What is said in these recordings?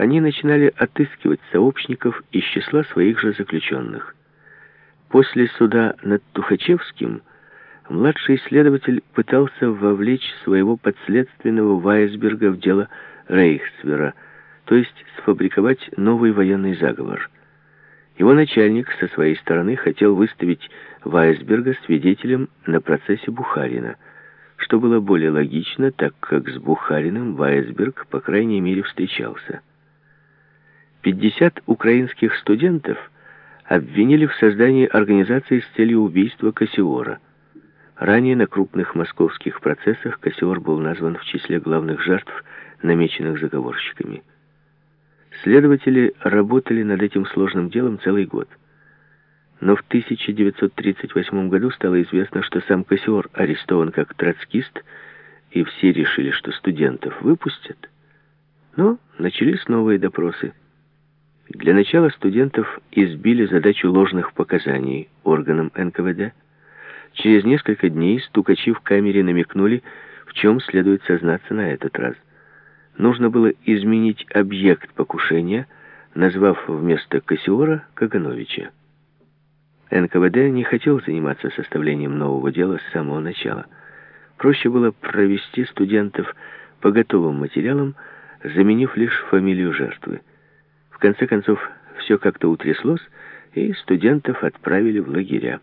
они начинали отыскивать сообщников из числа своих же заключенных. После суда над Тухачевским младший следователь пытался вовлечь своего подследственного Вайсберга в дело Рейхсвера, то есть сфабриковать новый военный заговор. Его начальник со своей стороны хотел выставить Вайсберга свидетелем на процессе Бухарина, что было более логично, так как с Бухариным Вайсберг, по крайней мере, встречался. 50 украинских студентов обвинили в создании организации с целью убийства Кассиора. Ранее на крупных московских процессах Кассиор был назван в числе главных жертв, намеченных заговорщиками. Следователи работали над этим сложным делом целый год. Но в 1938 году стало известно, что сам Кассиор арестован как троцкист, и все решили, что студентов выпустят. Но начались новые допросы. Для начала студентов избили задачу ложных показаний органам НКВД. Через несколько дней стукачи в камере намекнули, в чем следует сознаться на этот раз. Нужно было изменить объект покушения, назвав вместо Кассиора Кагановича. НКВД не хотел заниматься составлением нового дела с самого начала. Проще было провести студентов по готовым материалам, заменив лишь фамилию жертвы конце концов, все как-то утряслось, и студентов отправили в лагеря.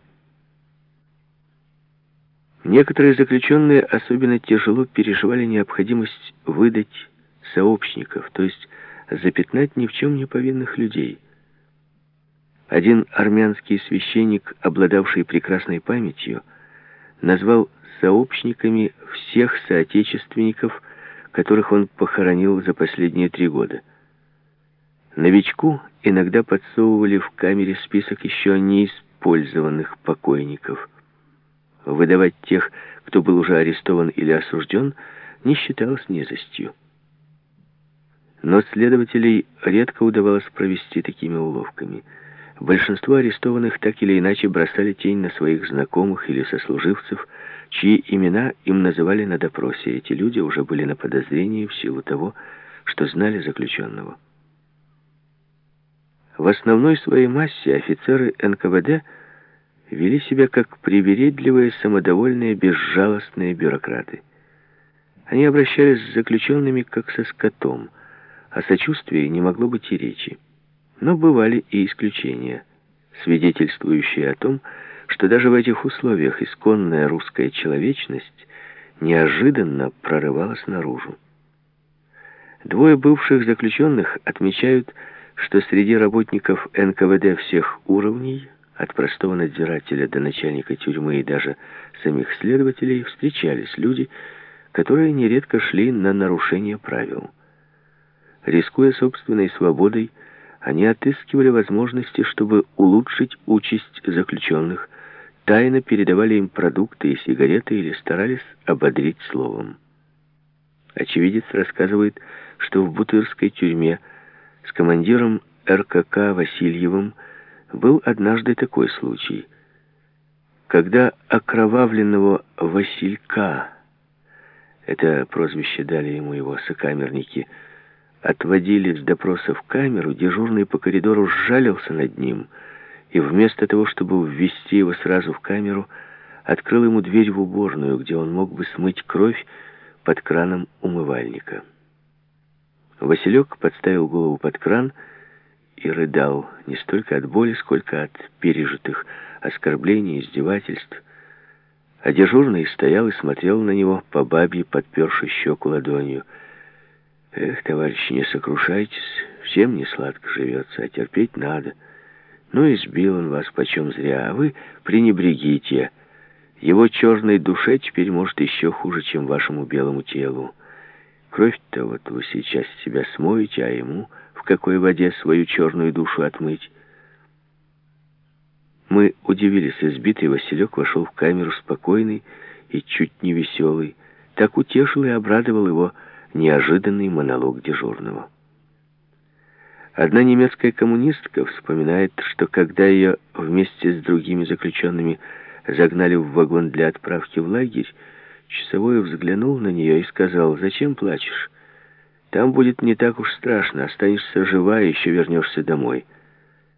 Некоторые заключенные особенно тяжело переживали необходимость выдать сообщников, то есть запятнать ни в чем не повинных людей. Один армянский священник, обладавший прекрасной памятью, назвал сообщниками всех соотечественников, которых он похоронил за последние три года – Новичку иногда подсовывали в камере список еще неиспользованных покойников. Выдавать тех, кто был уже арестован или осужден, не считалось низостью. Но следователей редко удавалось провести такими уловками. Большинство арестованных так или иначе бросали тень на своих знакомых или сослуживцев, чьи имена им называли на допросе. Эти люди уже были на подозрении в силу того, что знали заключенного. В основной своей массе офицеры НКВД вели себя как привередливые, самодовольные, безжалостные бюрократы. Они обращались с заключенными как со скотом, о сочувствии не могло быть и речи. Но бывали и исключения, свидетельствующие о том, что даже в этих условиях исконная русская человечность неожиданно прорывалась наружу. Двое бывших заключенных отмечают, что среди работников НКВД всех уровней, от простого надзирателя до начальника тюрьмы и даже самих следователей, встречались люди, которые нередко шли на нарушение правил. Рискуя собственной свободой, они отыскивали возможности, чтобы улучшить участь заключенных, тайно передавали им продукты и сигареты или старались ободрить словом. Очевидец рассказывает, что в Бутырской тюрьме с командиром РКК Васильевым был однажды такой случай. Когда окровавленного Василька, это прозвище дали ему его сокамерники, отводили с допроса в камеру, дежурный по коридору сжалился над ним и вместо того, чтобы ввести его сразу в камеру, открыл ему дверь в уборную, где он мог бы смыть кровь под краном умывальника. Василек подставил голову под кран и рыдал не столько от боли, сколько от пережитых оскорблений, издевательств. А дежурный стоял и смотрел на него по бабье, подперши щеку ладонью. «Эх, товарищи, не сокрушайтесь, всем не сладко живется, а терпеть надо. Ну, избил он вас почем зря, а вы пренебрегите. Его черной душе теперь может еще хуже, чем вашему белому телу». Кровь-то вот вы сейчас себя смоете, а ему в какой воде свою черную душу отмыть? Мы удивились, избитый Василек вошел в камеру спокойный и чуть не веселый. Так утешил и обрадовал его неожиданный монолог дежурного. Одна немецкая коммунистка вспоминает, что когда ее вместе с другими заключенными загнали в вагон для отправки в лагерь, Часовой взглянул на нее и сказал, «Зачем плачешь? Там будет не так уж страшно. Останешься жива и еще вернешься домой.